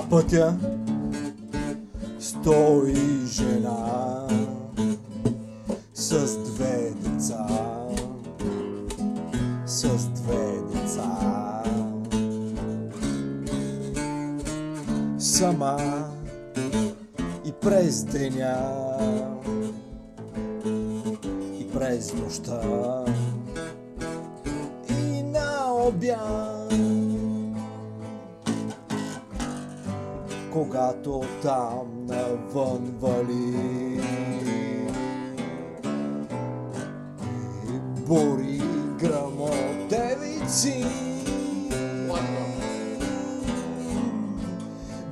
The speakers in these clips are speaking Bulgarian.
на пътя стои жена с две деца, с две деца. Сама и през деня и през нощта и на обяд. Когато там навън вали бури грамотевици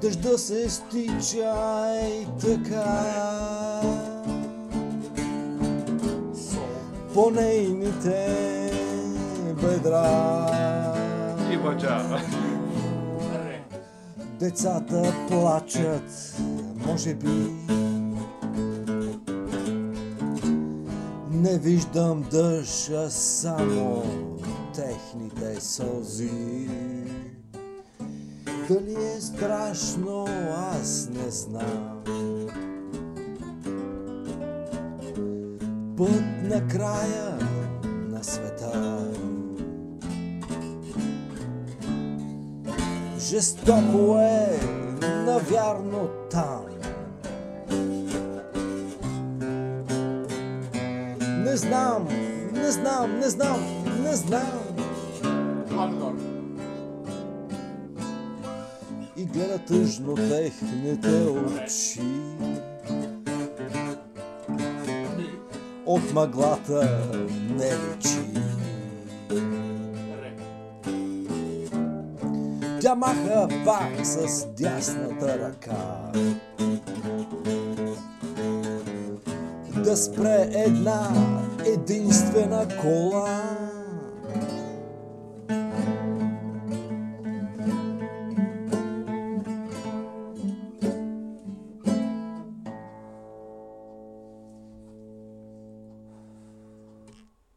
Дъжда се стича и така по нейните бедра. И бача. Децата плачат, може би. Не виждам дъжд, само техните сълзи. Дали е страшно, аз не знам. Път на края на света. Жестоко е, навярно там. Не знам, не знам, не знам, не знам. И гледа тъжно техните очи. От мъглата не лечи. Тя маха пак с дясната ръка. Да спре една единствена кола.